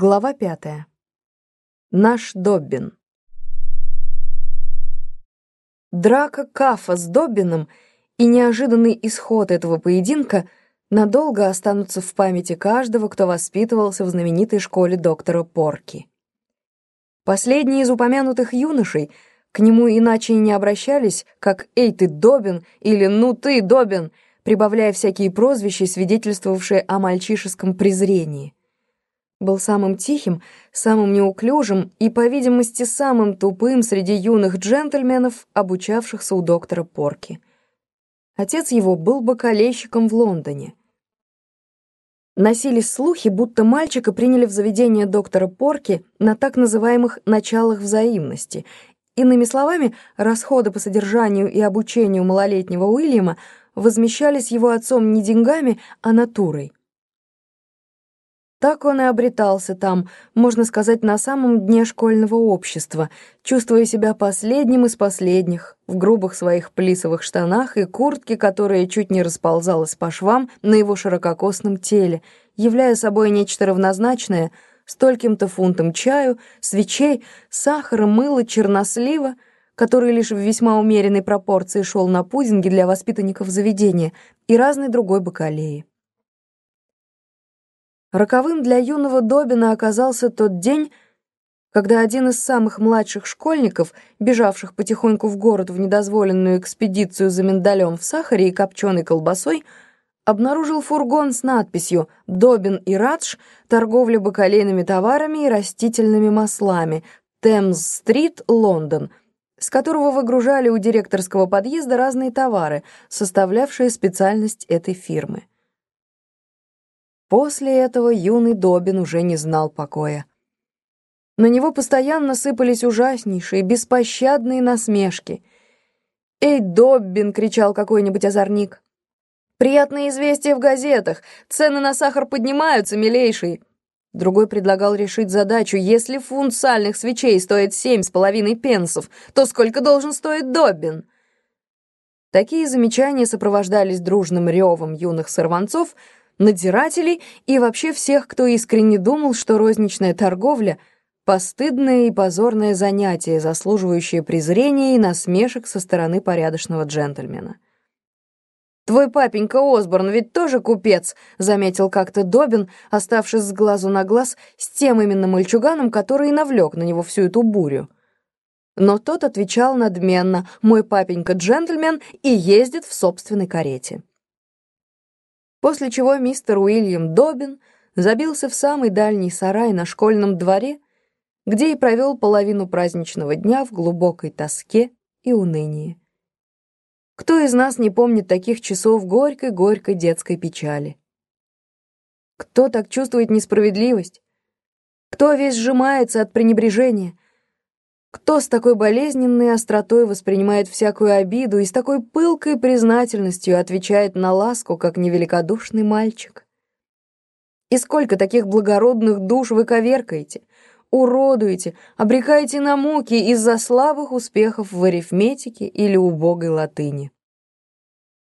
Глава пятая. Наш Доббин. Драка Кафа с Доббином и неожиданный исход этого поединка надолго останутся в памяти каждого, кто воспитывался в знаменитой школе доктора Порки. Последние из упомянутых юношей к нему иначе и не обращались, как «Эй, ты Добин» или «Ну ты, Добин», прибавляя всякие прозвища, свидетельствовавшие о мальчишеском презрении был самым тихим, самым неуклюжим и, по видимости, самым тупым среди юных джентльменов, обучавшихся у доктора Порки. Отец его был бакалейщиком в Лондоне. Носились слухи, будто мальчика приняли в заведение доктора Порки на так называемых «началах взаимности». Иными словами, расходы по содержанию и обучению малолетнего Уильяма возмещались его отцом не деньгами, а натурой. Так он и обретался там, можно сказать, на самом дне школьного общества, чувствуя себя последним из последних, в грубых своих плисовых штанах и куртке, которая чуть не расползалась по швам на его ширококосном теле, являя собой нечто равнозначное стольким-то фунтом чаю, свечей, сахара, мыла, чернослива, который лишь в весьма умеренной пропорции шел на пудинги для воспитанников заведения и разной другой бакалеи. Роковым для юного Добина оказался тот день, когда один из самых младших школьников, бежавших потихоньку в город в недозволенную экспедицию за миндалем в сахаре и копченой колбасой, обнаружил фургон с надписью «Добин и Радж. Торговля бакалейными товарами и растительными маслами. Темз-стрит, Лондон», с которого выгружали у директорского подъезда разные товары, составлявшие специальность этой фирмы. После этого юный Добин уже не знал покоя. На него постоянно сыпались ужаснейшие, беспощадные насмешки. «Эй, Доббин!» — кричал какой-нибудь озорник. «Приятные известия в газетах! Цены на сахар поднимаются, милейший!» Другой предлагал решить задачу. Если фунт сальных свечей стоит семь с половиной пенсов, то сколько должен стоить Доббин? Такие замечания сопровождались дружным ревом юных сорванцов — надзирателей и вообще всех, кто искренне думал, что розничная торговля — постыдное и позорное занятие, заслуживающее презрения и насмешек со стороны порядочного джентльмена. «Твой папенька Осборн ведь тоже купец», — заметил как-то Добин, оставшись с глазу на глаз с тем именно мальчуганом, который и навлек на него всю эту бурю. Но тот отвечал надменно «Мой папенька джентльмен и ездит в собственной карете». После чего мистер Уильям Добин забился в самый дальний сарай на школьном дворе, где и провел половину праздничного дня в глубокой тоске и унынии. Кто из нас не помнит таких часов горькой-горькой детской печали? Кто так чувствует несправедливость? Кто весь сжимается от пренебрежения? Кто с такой болезненной остротой воспринимает всякую обиду и с такой пылкой признательностью отвечает на ласку, как невеликодушный мальчик? И сколько таких благородных душ вы коверкаете, уродуете, обрекаете на муки из-за слабых успехов в арифметике или убогой латыни?